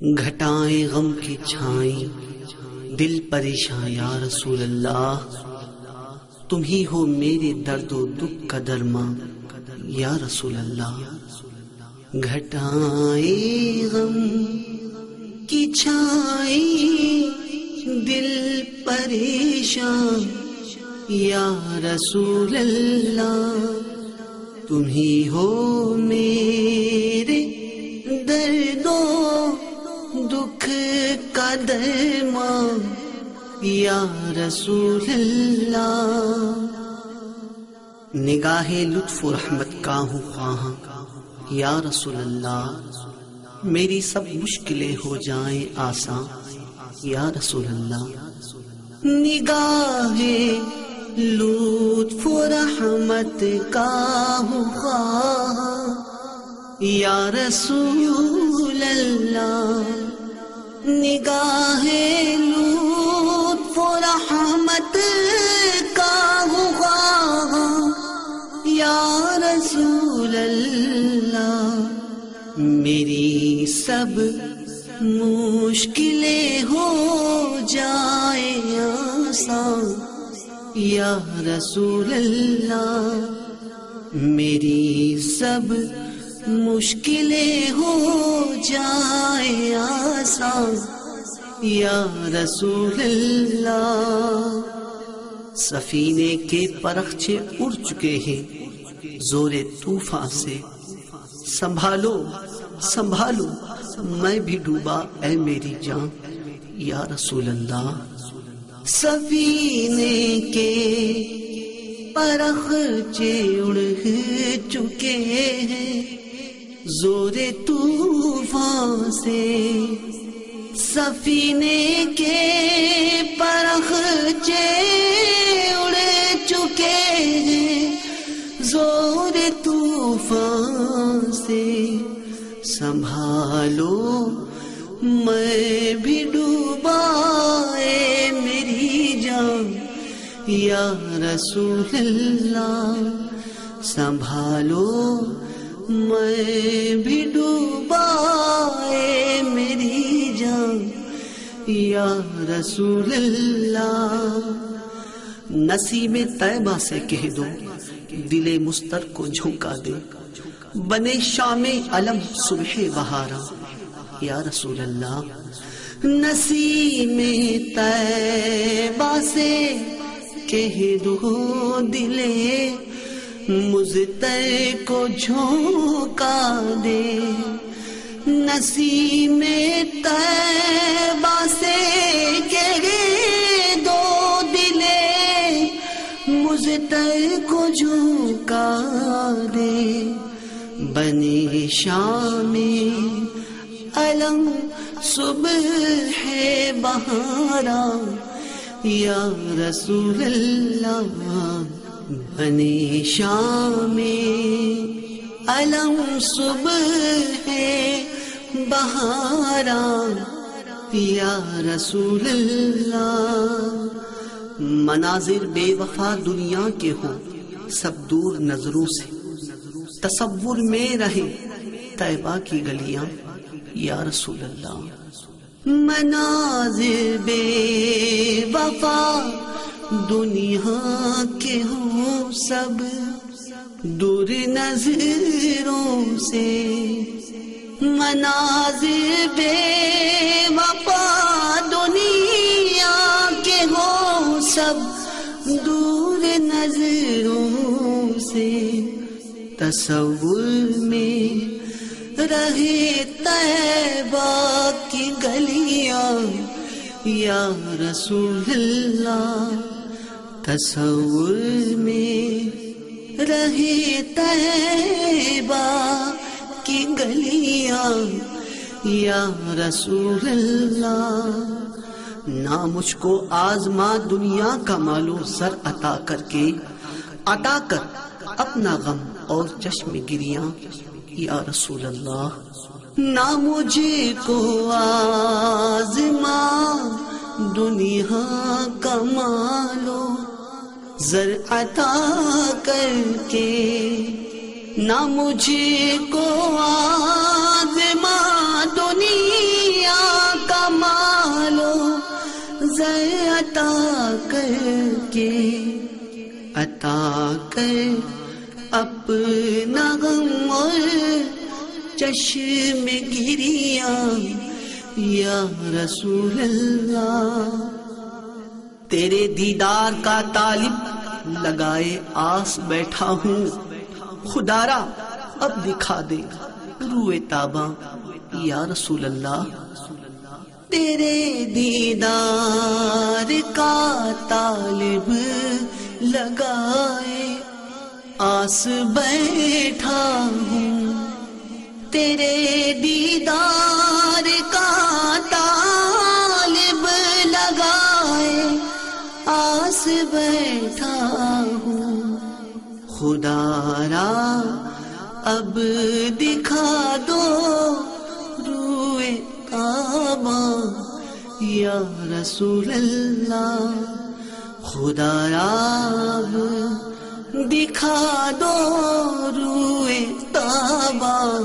گھٹائیں غم کی چھائیں۔ دل پریشان یا رسول اللہ، تم ہی ہو میرے درد و دکھ کا درما۔ یا رسول اللہ، گھٹائیں غم کی چھائیں۔ دل پریشان یا رسول اللہ، تم ہی ہو میرے درد و کا درما یا رسول اللہ۔ نگاہ لطف و رحمت کا ہوں خواہاں، یا رسول اللہ۔ میری سب مشکلیں ہو جائیں آسان یا رسول اللہ۔ نگاہ لطف و رحمت کا ہوں خواہاں، یا رسول اللہ۔ نگاہ لطف و رحمت کا ہوا۔ یا رسول اللہ، میری سب مشکلیں ہو جائے آسان یا رسول اللہ، میری سب مشکلیں ہو جائے آسان۔ یا رسول اللہ، سفینے کے پرخچے اڑ چکے ہیں۔ زور طوفان سے۔ سنبھالو سنبھالو، میں بھی ڈوبا۔ اے میری جان، یا رسول اللہ۔ سفینے کے پرخ اڑ چکے ہیں۔ زور طوفان سے سفینے کے پرخ اڑ چکے ہیں۔ زور طوفان سے سنبھالو، میں بھی ڈوبا میری جان۔ یا رسول اللہ، سنبھالو میں بھی ڈوبا میری جان۔ یا رسول اللہ، نصیب طیبہ سے کہہ دو، دل مستر کو جھونکا دے۔ بنے شام علم صبح بہارا۔ یا رسول اللہ نسیم طیبہ سے کہہ دو دلے مزتر کو جھونکا دے۔ نسیم تیبہ سے گرے دو دلے۔ مزتر کو جھونکا دے۔ بنی شام علم صبح ہے بہارا۔ یا رسول اللہ بنی شام علم صبح ہے بہارا یا رسول اللہ مناظر بے وفا دنیا کے ہو سب دور نظروں سے۔ تصور میں رہے طیبہ کی گلیاں، یا رسول اللہ مناظر بے وفا دنیا کے ہوں سب دور نظروں سے مناظر بے وفا دنیا کے ہوں سب دور نظروں سے تصور میں رہے طیبہ کی گلیاں یا رسول اللہ تصور میں رہے طیبہ کی گلیاں۔ یا رسول اللہ نہ مجھ کو آزما دنیا کا مالو سر عطا کر کے۔ عطا کر اپنا غم اور چشم گریاں۔ یا رسول اللہ نہ مجھے کو آزما دنیا کا مالو زر عطا کر کے نہ مجھے کو آزما دنیا کا مالو زر عطا کر کے عطا کر اپنا غم اور چشم گریا یا رسول اللہ تیرے دیدار کا طالب لگائے آس بیٹھا ہوں۔ خدارا، اب دکھا دے۔ روئے تابا یا رسول اللہ۔ تیرے دیدار کا طالب لگائے آس بیٹھا ہوں۔ تیرے دیدار کا خدا را اب دکھا دو روئے کعبہ، یا رسول اللہ۔ خدا را اب دکھا دو روئے کعبہ،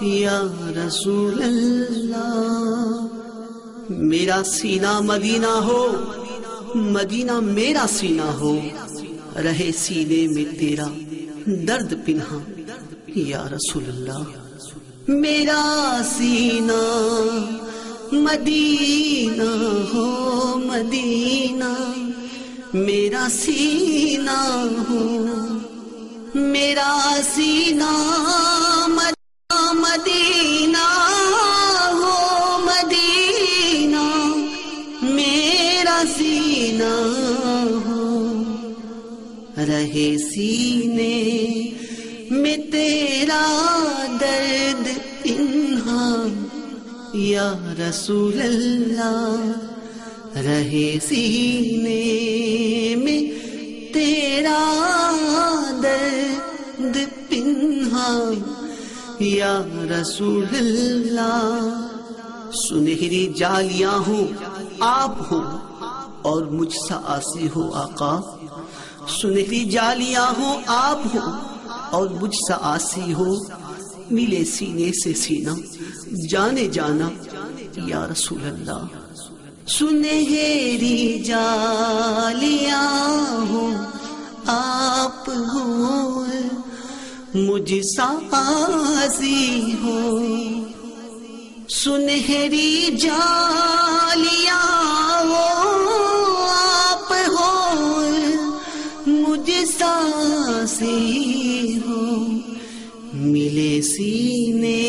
یا رسول اللہ۔ میرا سینہ مدینہ ہو، مدینہ میرا سینہ ہو۔ رہے سینے میں تیرا درد پنہا یا رسول اللہ، میرا سینہ مدینہ ہو، مدینہ۔ میرا سینہ ہو، میرا سینہ رہے سینے میں تیرا درد انہا یا رسول اللہ، رہے سینے میں تیرا درد پنہا یا رسول اللہ۔ سنہری جالیاں ہوں، آپ ہو اور مجھ سا آسی ہو آقا۔ سنہری جالیاں ہوں، آپ ہو اور مجھ سا آسی ہو، ملے سینے سے سینہ جانے جانا، یا رسول اللہ۔ سنہری جالیاں ہو آپ ہو مجھ سا آسی ہو سنہری جالیاں ساسی ہو ملے سینے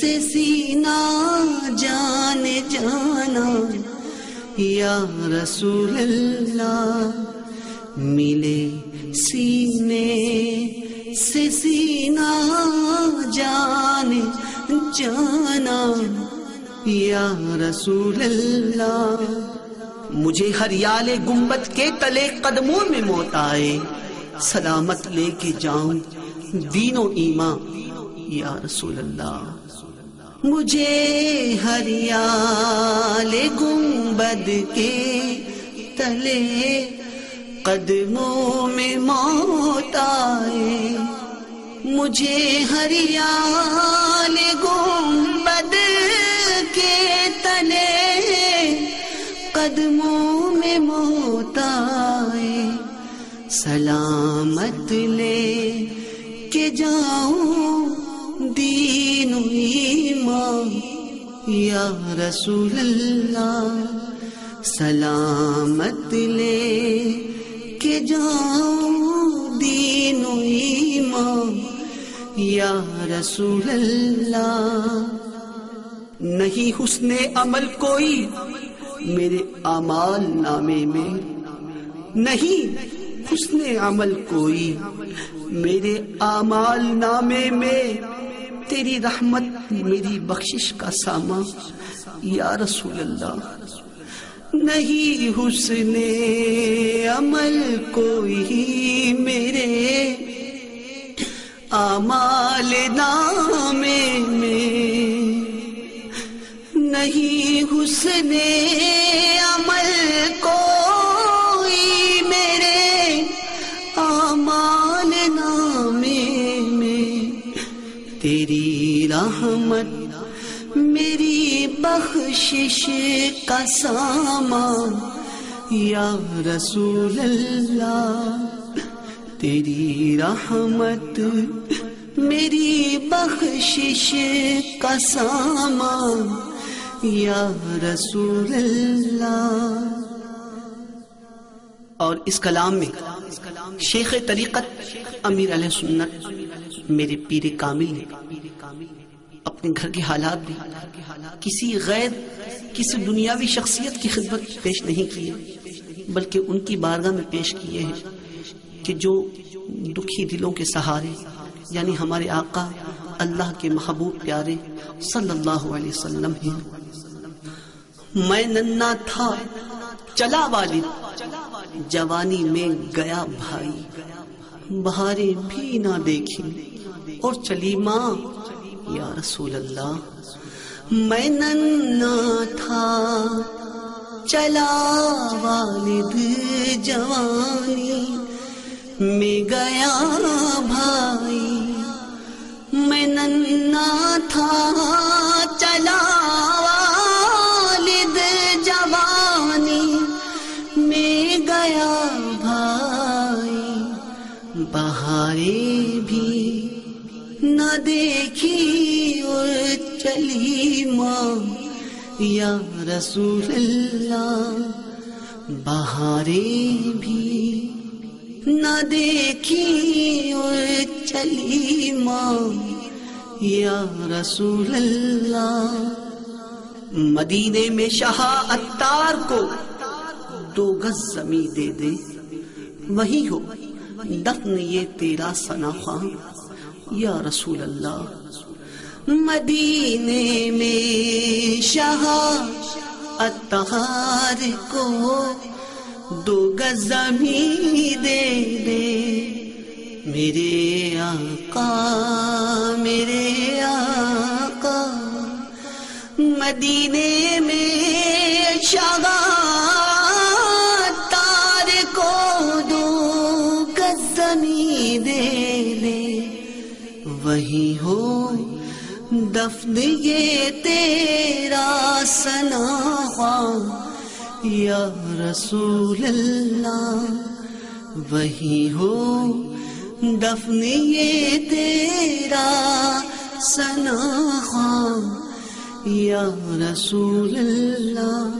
سے سینہ جان جانا۔ یا رسول اللہ، ملے سینے سے سینہ جان جانا۔ یا رسول اللہ، مجھے ہریال گنبت کے تلے قدموں میں موت آئے۔ سلامت لے کے جاؤں۔ دین و ایمان۔ یا رسول اللہ۔ مجھے ہریال گنبد کے تلے قدموں میں موت آئے۔ مجھے ہریال گنبد کے تلے قدموں میں موت آئے۔ سلامت لے کے جاؤں دین و ایمان، یا رسول اللہ، سلامت لے کے جاؤں دین و ایمان، یا رسول اللہ۔ نہیں حسن عمل کوئی، میرے اعمال نامے میں نہیں۔ حسن عمل کوئی۔ میرے اعمال نامے میں تیری رحمت، میری بخشش کا ساما یا رسول اللہ، نہیں حسن عمل کوئی میرے اعمال نامے میں۔ نہیں حسن رحمت بخشش کا سامان۔ یا رسول اللہ تیری رحمت، میری بخشش کا سامان۔ یا رسول اللہ اور اس کلام میں شیخ طریقت امیر علیہ سنت، میرے پیر کامل نے اپنے گھر کے حالات بھی، کسی غیر، کسی دنیاوی شخصیت کی خدمت پیش نہیں کی بلکہ ان کی بارگاہ میں پیش کیے ہیں کہ جو دکھی دلوں کے سہارے یعنی ہمارے آقا، اللہ کے محبوب پیارے صلی اللہ علیہ وسلم ہیں۔ میں ننا تھا، چلا والد، جوانی میں گیا بھائی۔ بہارے بھی نہ دیکھی اور چلی ماں یا رسول اللہ، میں ننا تھا، چلا والد جوانی، میں گیا بھائی، میں ننا تھا، چلا والد جوانی، میں گیا بھائی بہارے بھی نہ دیکھی اور چلی ماں، یا رسول اللہ، بہارے بھی نہ دیکھی اور چلی ماں، یا رسول اللہ۔ مدینے میں شاہ اتار کو دو گز زمین دے دے۔ وہی ہو، دفن یہ تیرا سنا خواہ۔ یا رسول اللہ، مدینے میں شاہ اتہار کو دو گز زمین دے دے۔ میرے آقا میرے آقا، مدینے میں دفن یہ تیرا سنا یا رسول اللہ، وہی ہو۔ دفن یہ تیرا سنا یا رسول اللہ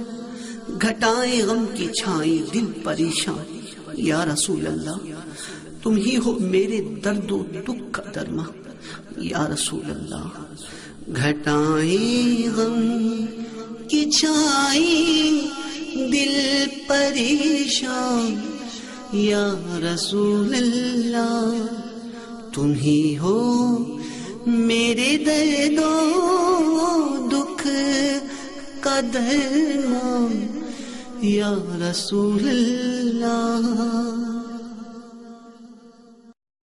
گھٹائیں غم کی چھائیں دل پریشان۔ یا رسول اللہ، تم ہی ہو میرے درد و دکھ کا درما یا رسول اللہ گھٹائیں غم کی چھائیں دل پریشان۔ یا رسول اللہ، تم ہی ہو میرے درد و دکھ کا درمان۔ یا رسول اللہ